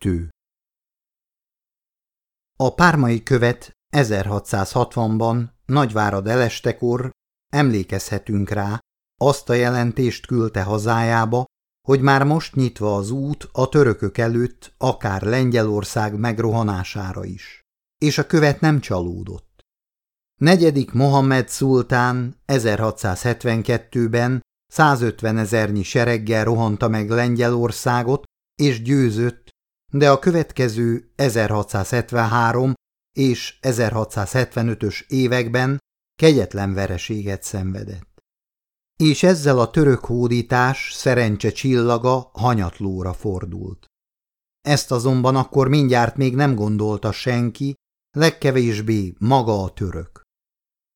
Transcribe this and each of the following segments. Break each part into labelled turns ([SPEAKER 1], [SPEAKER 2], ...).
[SPEAKER 1] Kettő A pármai követ 1660-ban Nagyvárad elestekor emlékezhetünk rá, azt a jelentést küldte hazájába, hogy már most nyitva az út a törökök előtt akár Lengyelország megrohanására is. És a követ nem csalódott. Negyedik Mohamed szultán 1672-ben 150 ezernyi sereggel rohanta meg Lengyelországot, és győzött, de a következő 1673 és 1675-ös években kegyetlen vereséget szenvedett. És ezzel a török hódítás szerencse csillaga hanyatlóra fordult. Ezt azonban akkor mindjárt még nem gondolta senki, legkevésbé maga a török.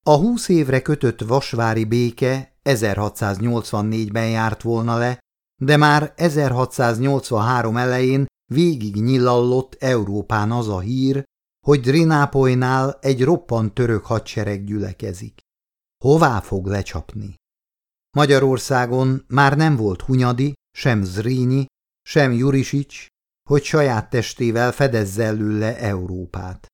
[SPEAKER 1] A húsz évre kötött vasvári béke 1684-ben járt volna le, de már 1683 elején végig nyilallott Európán az a hír, hogy Drinápolynál egy roppant török hadsereg gyülekezik. Hová fog lecsapni? Magyarországon már nem volt Hunyadi, sem Zrínyi, sem Jurisics, hogy saját testével fedezze előle Európát.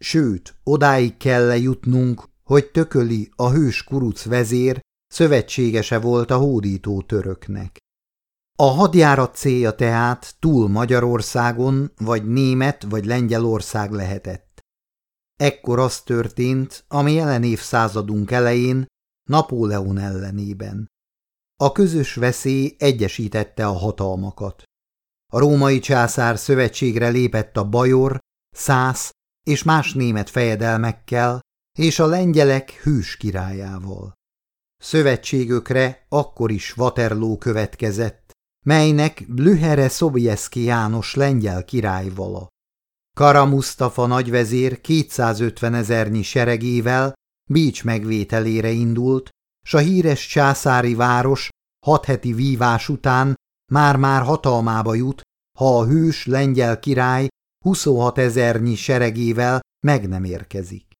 [SPEAKER 1] Sőt, odáig kell lejutnunk, hogy tököli a hős kuruc vezér szövetségese volt a hódító töröknek. A hadjárat célja tehát túl Magyarországon, vagy Német, vagy Lengyelország lehetett. Ekkor az történt, ami jelen évszázadunk elején Napóleon ellenében. A közös veszély egyesítette a hatalmakat. A római császár szövetségre lépett a bajor, szász és más német fejedelmekkel, és a lengyelek hűs királyával. Szövetségökre akkor is Waterloo következett, melynek Blühere Szobjeszki János lengyel király vala. Kara Mustafa nagyvezér 250 ezernyi seregével Bécs megvételére indult, s a híres császári város hat heti vívás után már-már hatalmába jut, ha a hős lengyel király 26 ezernyi seregével meg nem érkezik.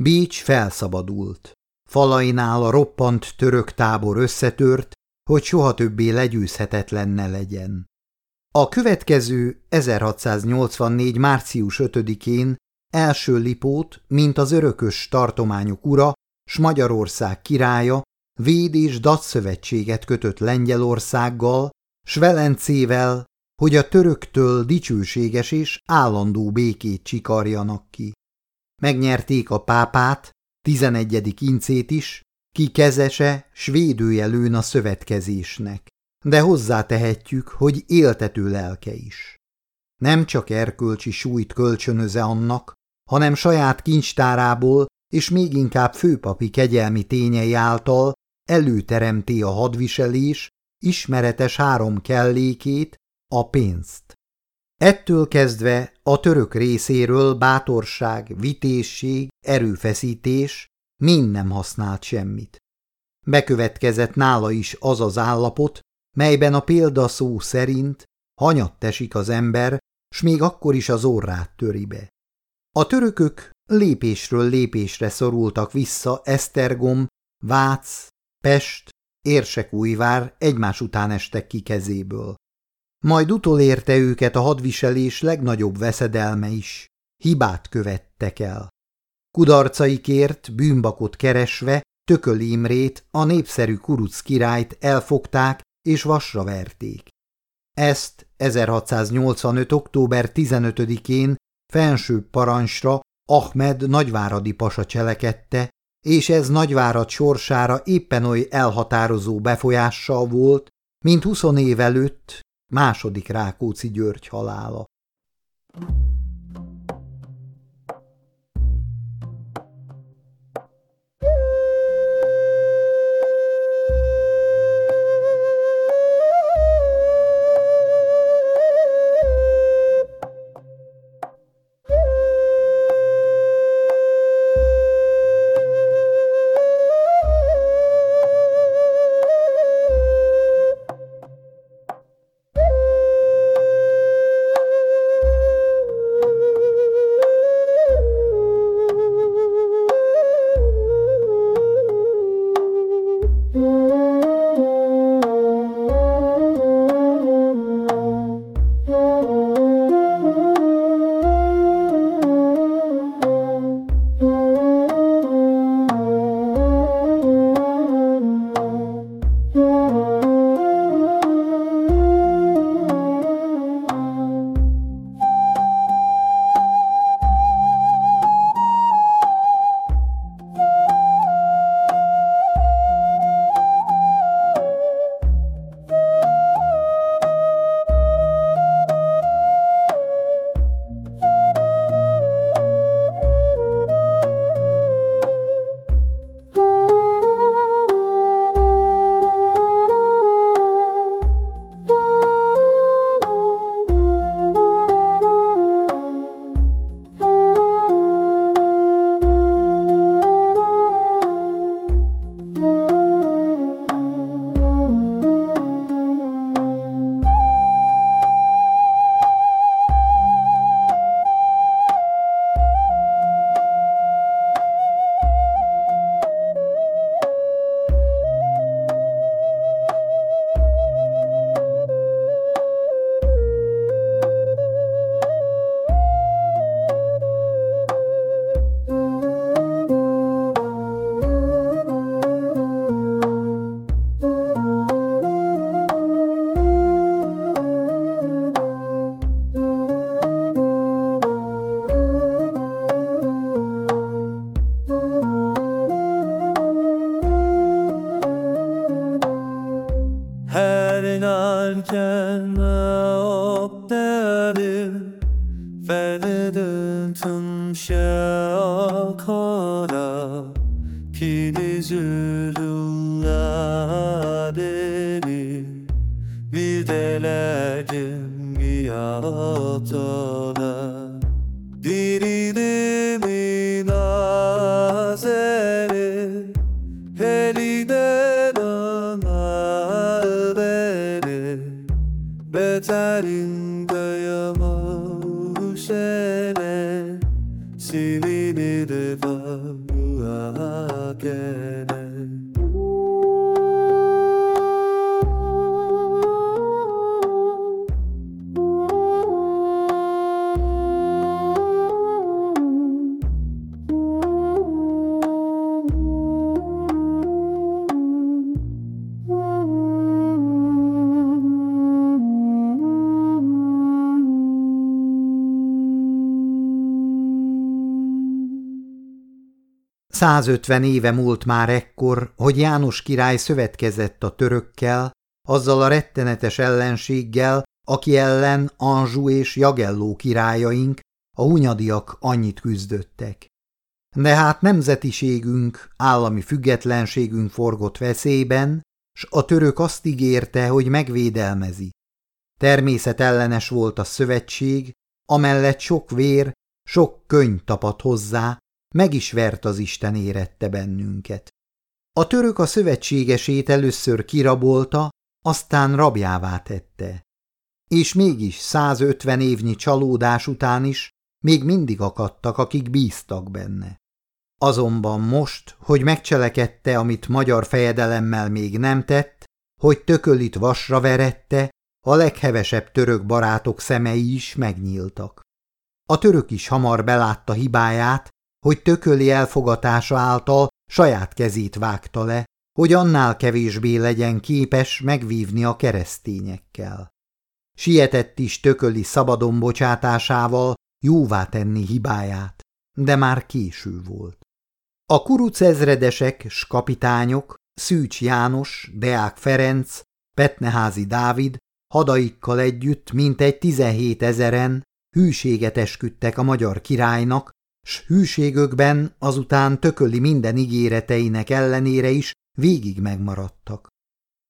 [SPEAKER 1] Bécs felszabadult. Falainál a roppant török tábor összetört, hogy soha többé legyőzhetetlen ne legyen. A következő 1684. március 5-én első Lipót, mint az örökös tartományok ura, s Magyarország királya, véd és datszövetséget kötött Lengyelországgal, s Velencével, hogy a töröktől dicsőséges és állandó békét csikarjanak ki. Megnyerték a pápát, tizenegyedik incét is, ki kezese, svédője lőn a szövetkezésnek, de hozzátehetjük, hogy éltető lelke is. Nem csak erkölcsi súlyt kölcsönöze annak, hanem saját kincstárából és még inkább főpapi kegyelmi tényei által előteremti a hadviselés ismeretes három kellékét, a pénzt. Ettől kezdve a török részéről bátorság, vitésség, erőfeszítés mind nem használt semmit. Bekövetkezett nála is az az állapot, melyben a példaszó szerint hanyat esik az ember, s még akkor is az orrát töri be. A törökök lépésről lépésre szorultak vissza Esztergom, Vác, Pest, Érsekújvár egymás után estek ki kezéből. Majd utolérte őket a hadviselés legnagyobb veszedelme is. Hibát követtek el. Kudarcaikért bűnbakot keresve Tököl Imrét, a népszerű kuruc királyt elfogták és vasra verték. Ezt 1685. október 15-én fensőbb parancsra Ahmed nagyváradi pasa cselekedte, és ez nagyvárad sorsára éppen oly elhatározó befolyással volt, mint 20 év előtt második Rákóczi György halála.
[SPEAKER 2] again.
[SPEAKER 1] 150 éve múlt már ekkor, hogy János király szövetkezett a törökkel, azzal a rettenetes ellenséggel, aki ellen Anzsú és Jagelló királyaink, a hunyadiak annyit küzdöttek. De hát nemzetiségünk, állami függetlenségünk forgott veszélyben, s a török azt ígérte, hogy megvédelmezi. Természetellenes volt a szövetség, amellett sok vér, sok könyv tapadt hozzá, meg is vert az Isten érette bennünket. A török a szövetségesét először kirabolta, aztán rabjává tette. És mégis 150 évnyi csalódás után is még mindig akadtak, akik bíztak benne. Azonban most, hogy megcselekedte, amit magyar fejedelemmel még nem tett, hogy tökölit vasra verette, a leghevesebb török barátok szemei is megnyíltak. A török is hamar belátta hibáját, hogy tököli elfogatása által saját kezét vágta le, hogy annál kevésbé legyen képes megvívni a keresztényekkel. Sietett is tököli szabadon bocsátásával jóvá tenni hibáját, de már késő volt. A kuruc ezredesek s kapitányok, Szűcs János, Deák Ferenc, Petneházi Dávid hadaikkal együtt mintegy tizenhét ezeren hűséget esküdtek a magyar királynak, s hűségökben azután tököli minden ígéreteinek ellenére is végig megmaradtak.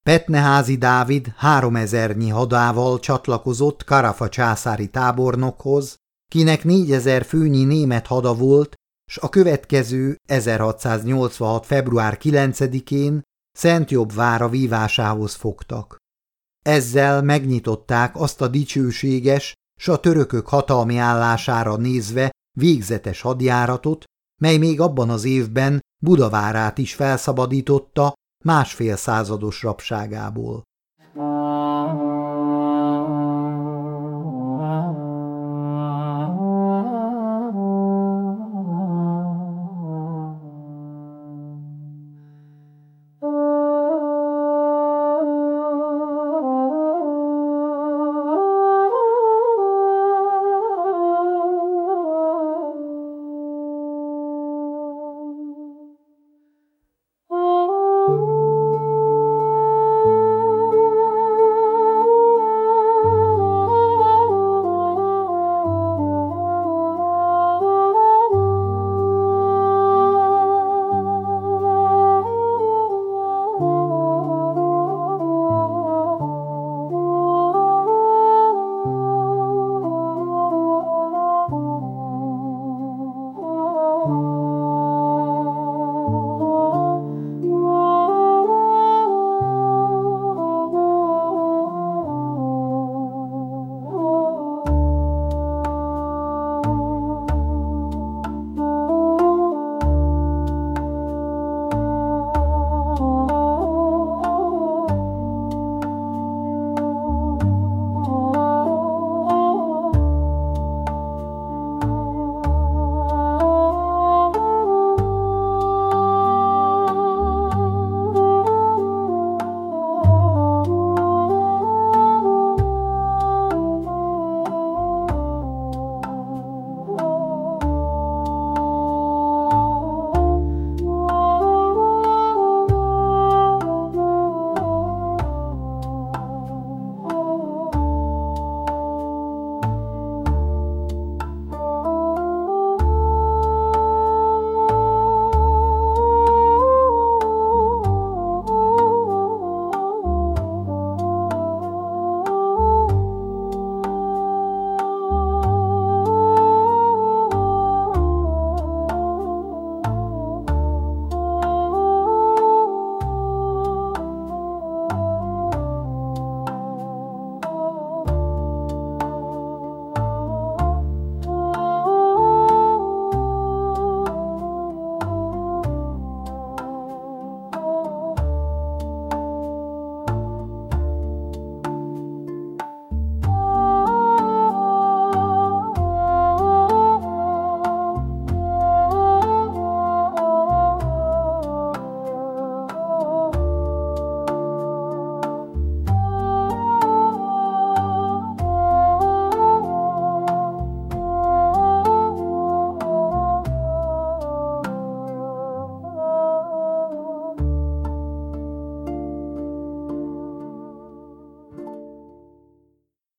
[SPEAKER 1] Petneházi Dávid háromezernyi hadával csatlakozott Karafa császári tábornokhoz, kinek négyezer főnyi német hada volt, s a következő 1686. február 9-én Szentjobb vára vívásához fogtak. Ezzel megnyitották azt a dicsőséges, s a törökök hatalmi állására nézve végzetes hadjáratot, mely még abban az évben Budavárát is felszabadította másfél százados rabságából.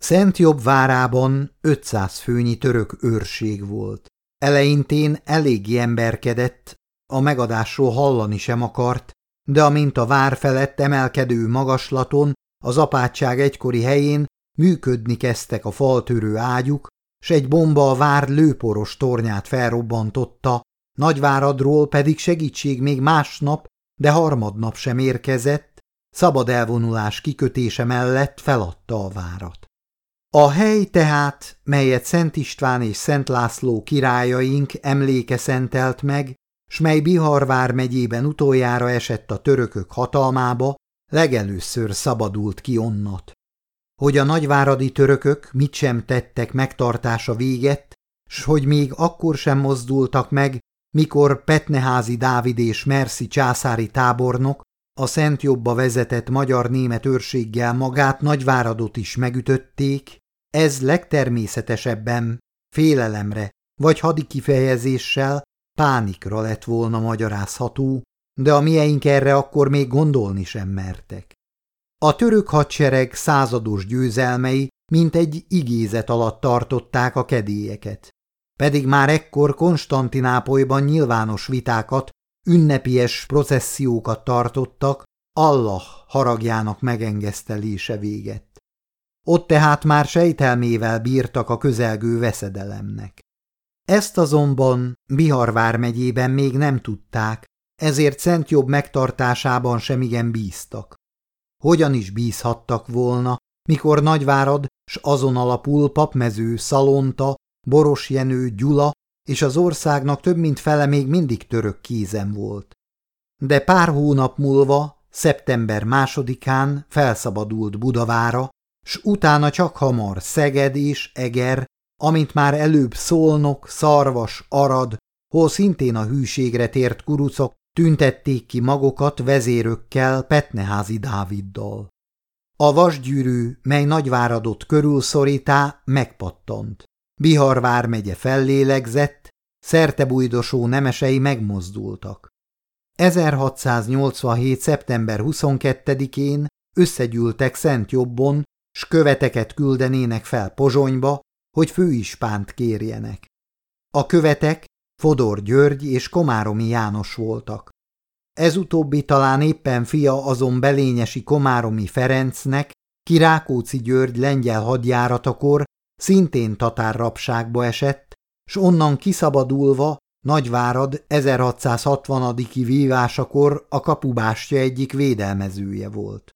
[SPEAKER 1] Szent Jobb várában 500 főnyi török őrség volt. Eleintén eléggé emberkedett, a megadásról hallani sem akart, de amint a vár felett emelkedő magaslaton, az apátság egykori helyén működni kezdtek a faltörő ágyuk, s egy bomba a vár lőporos tornyát felrobbantotta, Nagyváradról pedig segítség még másnap, de harmadnap sem érkezett, szabad elvonulás kikötése mellett feladta a várat. A hely tehát, melyet Szent István és Szent László királyaink emléke szentelt meg, s mely Biharvár megyében utoljára esett a törökök hatalmába, legelőször szabadult ki onnat. Hogy a nagyváradi törökök mit sem tettek megtartása véget, s hogy még akkor sem mozdultak meg, mikor Petneházi Dávid és Merszi császári tábornok a Szent Jobba vezetett magyar-német őrséggel magát Nagyváradot is megütötték, ez legtermészetesebben félelemre vagy hadi kifejezéssel pánikra lett volna magyarázható, de a mieink erre akkor még gondolni sem mertek. A török hadsereg százados győzelmei mint egy igézet alatt tartották a kedélyeket. Pedig már ekkor Konstantinápolyban nyilvános vitákat, ünnepies processziókat tartottak, Allah haragjának megengesztelése véget. Ott tehát már sejtelmével bírtak a közelgő veszedelemnek. Ezt azonban Biharvár megyében még nem tudták, ezért Szent Jobb megtartásában sem igen bíztak. Hogyan is bízhattak volna, mikor Nagyvárad s azon alapul papmező, Szalonta, Boros Jenő, Gyula és az országnak több mint fele még mindig török kézen volt. De pár hónap múlva, szeptember másodikán felszabadult Budavára, s utána csak hamar Szeged és Eger, amint már előbb Szolnok, Szarvas, Arad, hol szintén a hűségre tért kurucok tüntették ki magukat vezérökkel Petneházi Dáviddal. A vasgyűrű, mely nagyváradot körülszorítá, megpattant. Bihar vármegye fellélegzett, szertebújdosó nemesei megmozdultak. 1687. szeptember 22-én összegyűltek Szent Jobbon, s követeket küldenének fel Pozsonyba, hogy főispánt kérjenek. A követek Fodor György és Komáromi János voltak. Ez utóbbi talán éppen fia azon belényesi Komáromi Ferencnek, Kirákóci György lengyel hadjáratakor szintén tatár rabságba esett, s onnan kiszabadulva Nagyvárad 1660. vívásakor a kapubástya egyik védelmezője volt.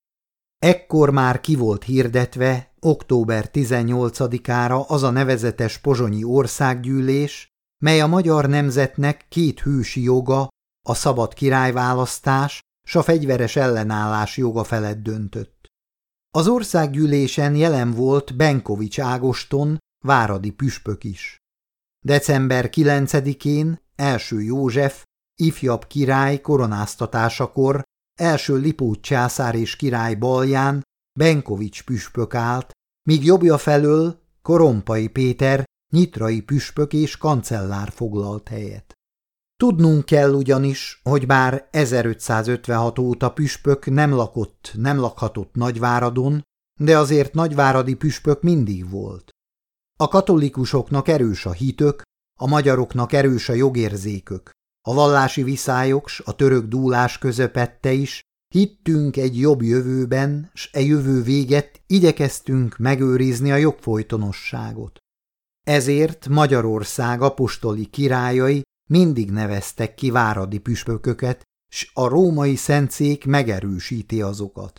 [SPEAKER 1] Ekkor már ki volt hirdetve október 18-ára az a nevezetes pozsonyi országgyűlés, mely a magyar nemzetnek két hősi joga, a szabad királyválasztás s a fegyveres ellenállás joga felett döntött. Az országgyűlésen jelen volt Benkovics Ágoston, váradi püspök is. December 9-én első József, ifjabb király koronáztatásakor első Lipót császár és király balján Benkovics püspök állt, míg jobbja felől Korompai Péter, nyitrai püspök és kancellár foglalt helyet. Tudnunk kell ugyanis, hogy bár 1556 óta püspök nem lakott, nem lakhatott Nagyváradon, de azért nagyváradi püspök mindig volt. A katolikusoknak erős a hitök, a magyaroknak erős a jogérzékök, a vallási viszályok s a török dúlás közepette is, hittünk egy jobb jövőben, s e jövő véget igyekeztünk megőrizni a jogfolytonosságot. Ezért Magyarország apostoli királyai mindig neveztek ki váradi püspököket, s a római szentszék megerősíti azokat.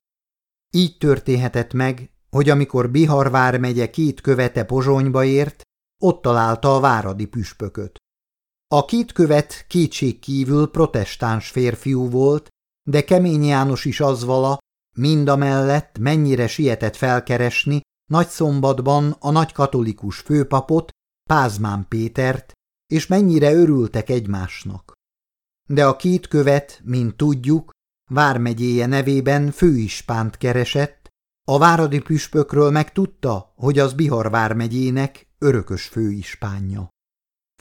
[SPEAKER 1] Így történhetett meg, hogy amikor Bihar vármegye két követe Pozsonyba ért, ott találta a váradi püspököt. A két követ kétség kívül protestáns férfiú volt, de Kemény János is az vala, mindamellett mennyire sietett felkeresni Nagyszombatban a nagy katolikus főpapot, Pázmán Pétert, és mennyire örültek egymásnak. De a két követ, mint tudjuk, vármegyéje nevében főispánt keresett, a váradi püspökről meg tudta, hogy az Bihar vármegyének örökös főispánja.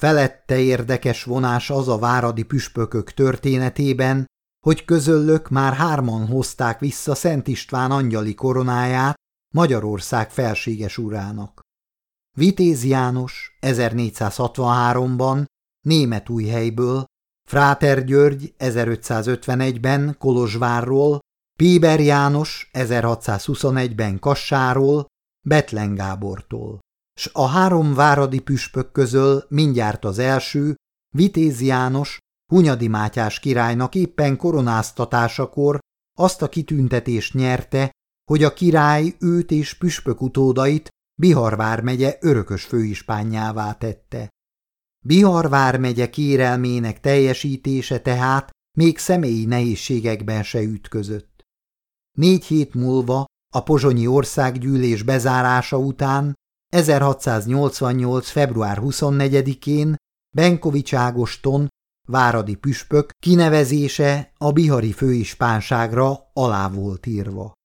[SPEAKER 1] Felette érdekes vonás az a váradi püspökök történetében, hogy közöllök már hárman hozták vissza Szent István angyali koronáját, Magyarország felséges urának. Vitéz János 1463-ban Németújhelyből, Fráter György 1551-ben Kolozsvárról, Péber János 1621-ben Kassáról, Betlen Gábortól. S a három váradi püspök közül mindjárt az első, Vitéz János, Hunyadi Mátyás királynak éppen koronáztatásakor azt a kitüntetést nyerte, hogy a király őt és püspök utódait Bihar vármegye örökös főispánjává tette. Bihar vármegye kérelmének teljesítése tehát még személyi nehézségekben se ütközött. Négy hét múlva a pozsonyi országgyűlés bezárása után 1688. február 24-én Benkovics Ágoston, váradi püspök kinevezése a bihari főispánságra alá volt írva.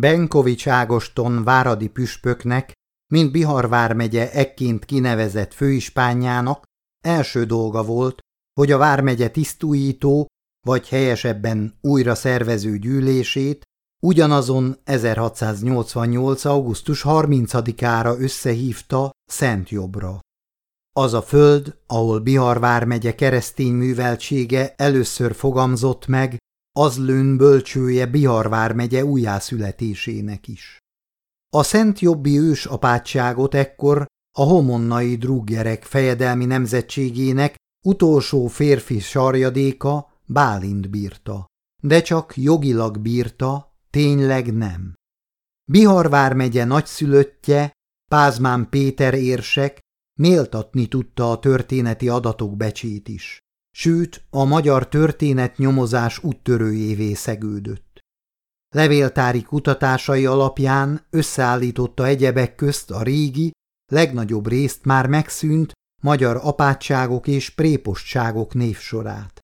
[SPEAKER 1] Benkovics Ágoston váradi püspöknek, mint Bihar vármegye ekként kinevezett főispánjának első dolga volt, hogy a vármegye tisztújító, vagy helyesebben újra szervező gyűlését ugyanazon 1688. augusztus 30-ára összehívta Szent Jobbra. Az a föld, ahol Bihar vármegye keresztény műveltsége először fogamzott meg, az lőn bölcsője Bihar megye újjászületésének is. A Szent Jobbi ős apátságot ekkor a homonnai druggerek fejedelmi nemzetségének utolsó férfi sarjadéka Bálint bírta, de csak jogilag bírta, tényleg nem. Bihar vármegye nagyszülöttje, Pázmán Péter érsek méltatni tudta a történeti adatok becsét is sőt a magyar történet nyomozás úttörőjévé szegődött. Levéltári kutatásai alapján összeállította egyebek közt a régi, legnagyobb részt már megszűnt magyar apátságok és prépostságok névsorát.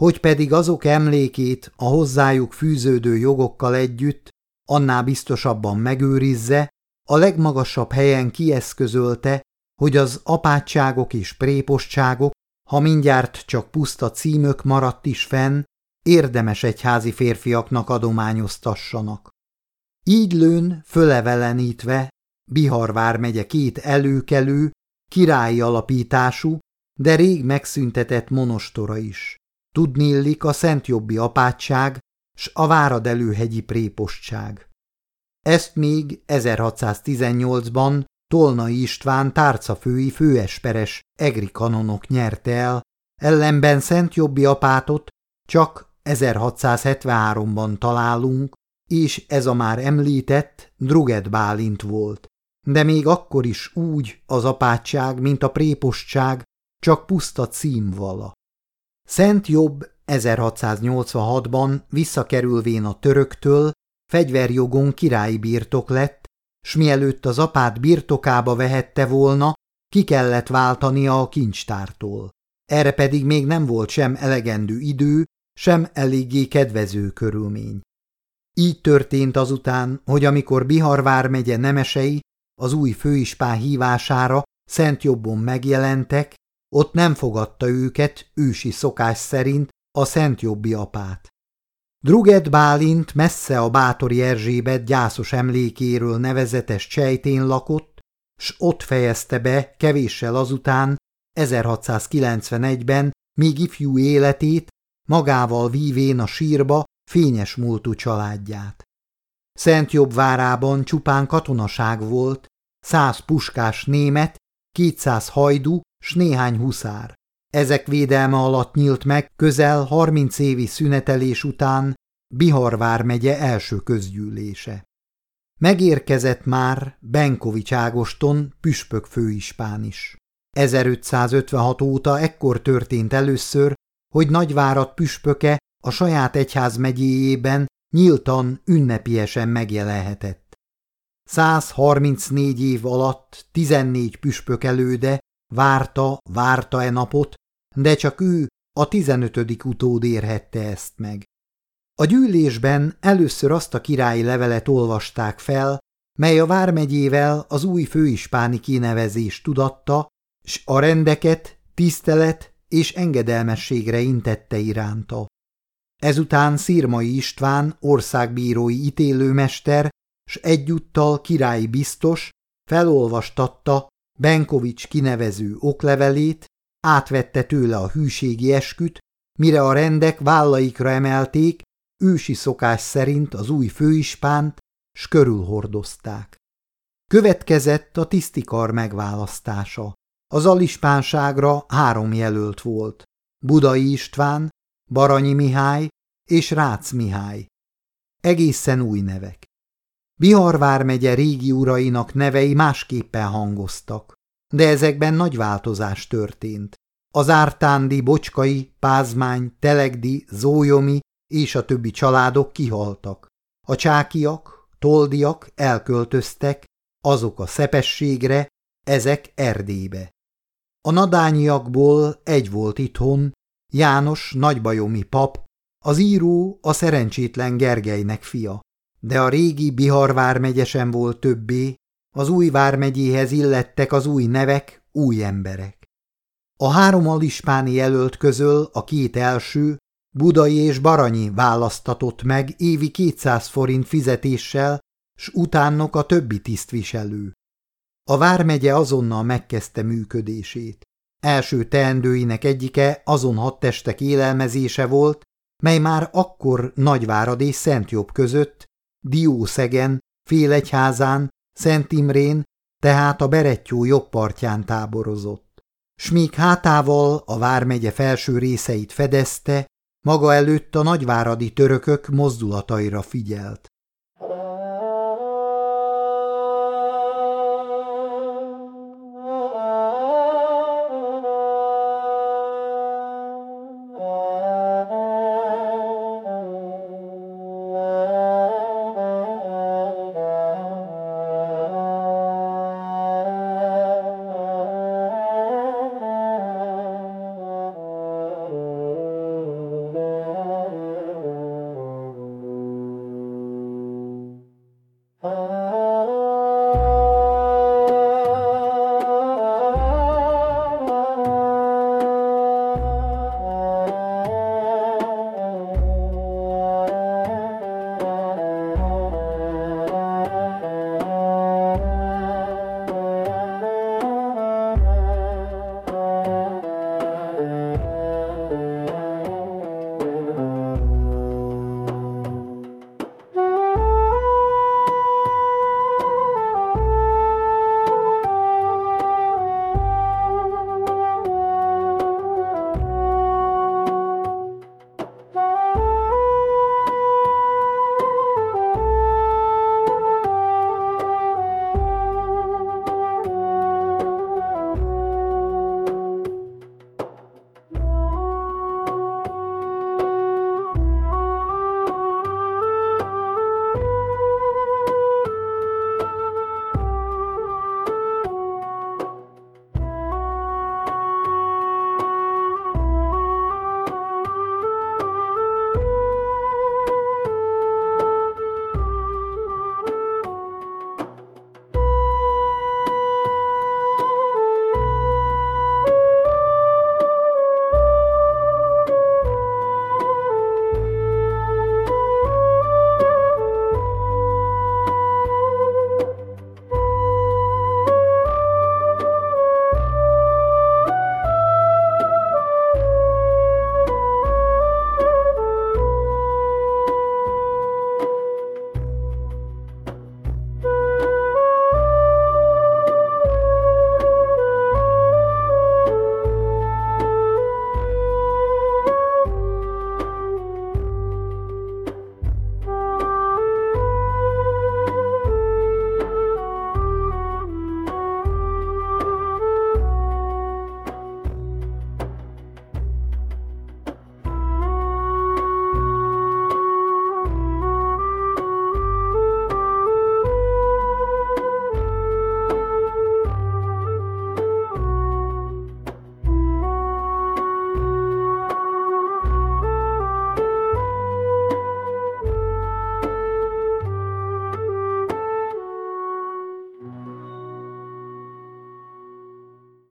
[SPEAKER 1] Hogy pedig azok emlékét a hozzájuk fűződő jogokkal együtt annál biztosabban megőrizze, a legmagasabb helyen kieszközölte, hogy az apátságok és prépostságok, ha mindjárt csak puszta címök maradt is fenn, érdemes egyházi férfiaknak adományoztassanak. Így lőn fölevelenítve Bihar vármegye két előkelő, királyi alapítású, de rég megszüntetett monostora is. Tudnillik a Szentjobbi apátság s a Váradelőhegyi prépostság. Ezt még 1618-ban Tolnai István tárcafői főesperes egri kanonok nyerte el, ellenben Szentjobbi apátot csak 1673-ban találunk, és ez a már említett Druget Bálint volt. De még akkor is úgy az apátság, mint a prépostság, csak puszta címvala. Szent Jobb 1686-ban visszakerülvén a töröktől fegyverjogon királyi birtok lett, s mielőtt az apát birtokába vehette volna, ki kellett váltania a kincstártól. Erre pedig még nem volt sem elegendő idő, sem eléggé kedvező körülmény. Így történt azután, hogy amikor Bihar vármegye nemesei az új főispán hívására Szent Jobbon megjelentek, ott nem fogadta őket ősi szokás szerint a Szent Jobbi apát. Druget Bálint messze a Bátori Erzsébet gyászos emlékéről nevezetes csejtén lakott, s ott fejezte be kevéssel azután, 1691-ben, még ifjú életét, magával vívén a sírba fényes múltú családját. Szent Jobb várában csupán katonaság volt, száz puskás német, kétszáz hajdú s néhány huszár. Ezek védelme alatt nyílt meg közel harminc évi szünetelés után Bihar vármegye első közgyűlése. Megérkezett már Benkovics Ágoston püspök főispán is. 1556 óta ekkor történt először, hogy Nagyvárat püspöke a saját egyház megyéjében nyíltan, ünnepiesen megjelenhetett. 134 év alatt 14 püspök előde várta, várta e napot, de csak ő, a 15. utód érhette ezt meg. A gyűlésben először azt a királyi levelet olvasták fel, mely a vármegyével az új főispáni kinevezést tudatta, s a rendeket, tisztelet és engedelmességre intette iránta. Ezután Szirmai István országbírói ítélőmester s egyúttal királyi biztos felolvastatta Benkovics kinevező oklevelét, átvette tőle a hűségi esküt, mire a rendek vállaikra emelték, ősi szokás szerint az új főispánt, s körülhordozták. Következett a tisztikar megválasztása. Az alispánságra három jelölt volt. Budai István, Baranyi Mihály és Rácz Mihály. Egészen új nevek. Bihar vármegye régi urainak nevei másképpen hangoztak, de ezekben nagy változás történt. Az ártándi, bocskai, pázmány, telegdi, zójomi és a többi családok kihaltak. A csákiak, toldiak elköltöztek, azok a szepességre, ezek Erdélybe. A nadányiakból egy volt itthon, János nagybajomi pap, az író a szerencsétlen Gergelynek fia. De a régi Bihar vármegye sem volt többé, az új vármegyéhez illettek az új nevek, új emberek. A három alispáni jelölt közül a két első, Budai és Baranyi választatott meg évi 200 forint fizetéssel, s utánok a többi tisztviselő. A vármegye azonnal megkezdte működését. Első teendőinek egyike azon hadtestek élelmezése volt, mely már akkor Nagyvárad és Szentjobb között, Diószegen, Félegyházán, Szent Imrén, tehát a Berettyó jobb partján táborozott. S míg hátával a vármegye felső részeit fedezte, maga előtt a nagyváradi törökök mozdulataira figyelt.